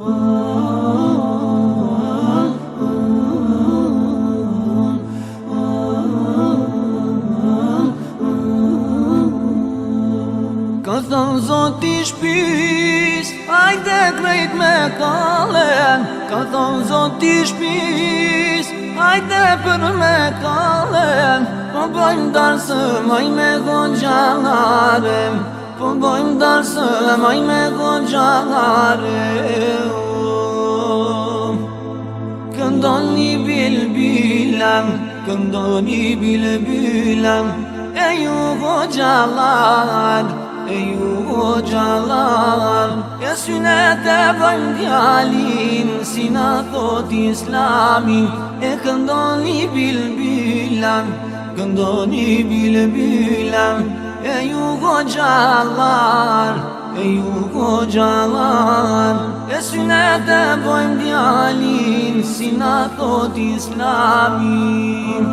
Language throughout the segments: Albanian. Uuuu... Ka thonë Zoti Shpis, ajde krejt me kalen Ka thonë Zoti Shpis, ajde për me kalen Po bëjmë darësëm, oj me gondjë janarem Po bojm dalse la maj me gojare oh. Këndon një bilbilem, këndon një bilbilem E ju go gjallar, e ju go E synet e bëjmë djalin, si na thot islamin E këndon një bilbilem, këndon një bilbilem e ju gogjallar E ju gogjallar E synet e bojmë djallin Si na thot islamin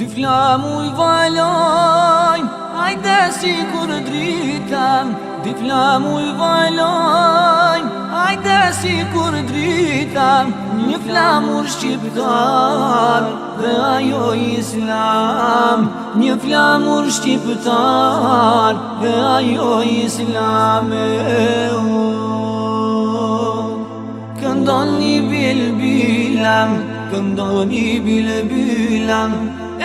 Dë flamu i valojnë Ajde si kur dritëm Dë i valojnë Hajde si kur drita Një flamur shqiptar Dhe ajo islam Një flamur shqiptar Dhe ajo islam e o Këndon një bilbilam Këndon një bilbilam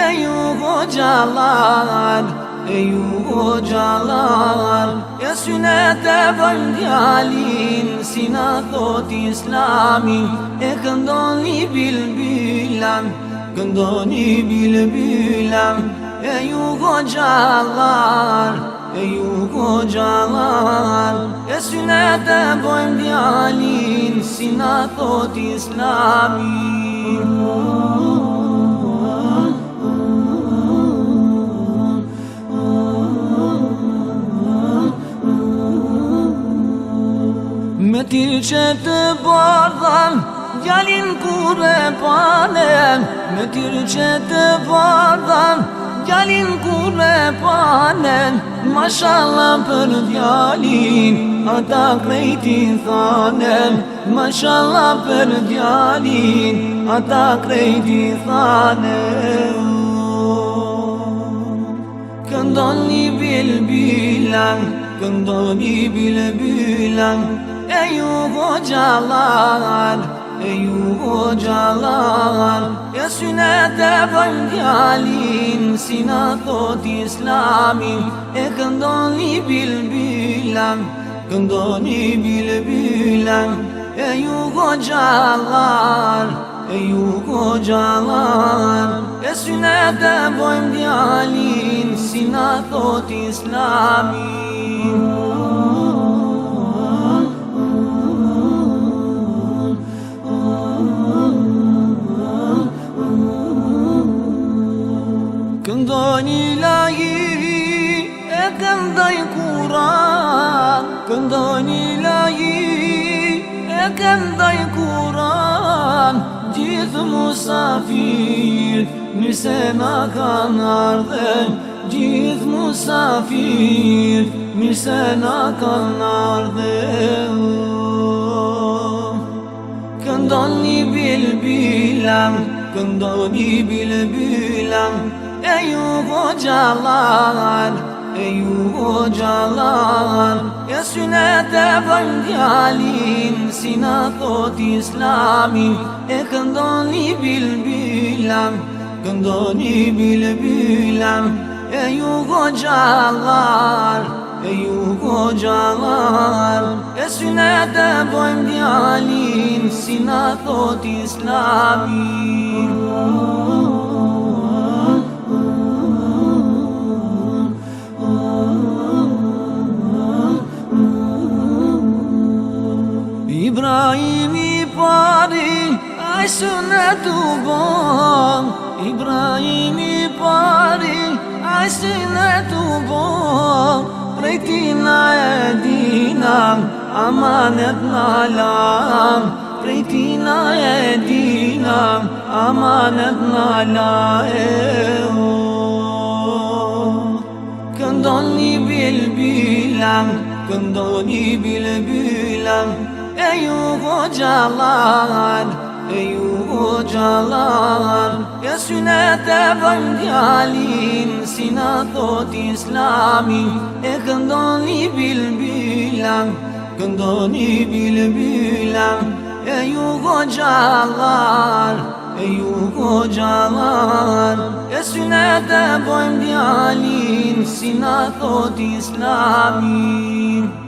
E ju ho gjallar E ju ho gjallar E syne te bëjmë djalin Si në thot islamin E këndon i bilbilen Këndon i bilbilen E ju ho gjallar E ju ho gjallar E syne te bëjmë djalin Si në thot islamin ti që të bardhën Gjallin kur Me tyrë që të bardhën Gjallin kur e panem Mashalla për djallin Ata krejtin thanem Mashalla për djallin Ata krejtin thanem Këndon një bilbilan Këndon një bilbilan E ju vo gjallar E ju vo gjallar E synet e vojnë djalin Si na thot islamin E këndon i bilbilam Këndon i bilbilam E ju vo gjallar E ju ko gjallar E synet e bojmë djalin Si na thot islamin Do një lagi e këndaj kuran Këndo një lagi e kuran Gjithë musafir nëse na musafir nëse na kanë ardhen Këndo një bilbilan, këndo ju go gjallan E ju go E synet e vëjnë djalin Si në thot islamin E këndon një bilbilam Këndon një bilbilam E ju go E ju go gjallan E synet e vëjnë djalin Si në thot islamin Kajsu në të bon pari Ajsu në të bon Prej ti na e dinam Amanet në lam e dinam Amanet në Këndon një bilbilam Këndon një bilbilam E ju go gjallat e ju o gjallar E synet e bëjmë djalin Si na thot islami E këndon i bilbilam Këndon i bilbilam E ju o gjallar E ju o gjallar E synet e bëjmë djalin Si na thot islamin